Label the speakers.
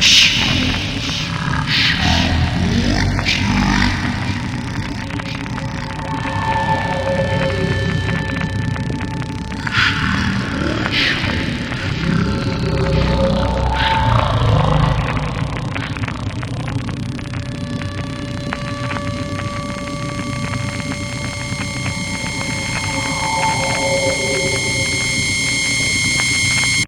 Speaker 1: Shh.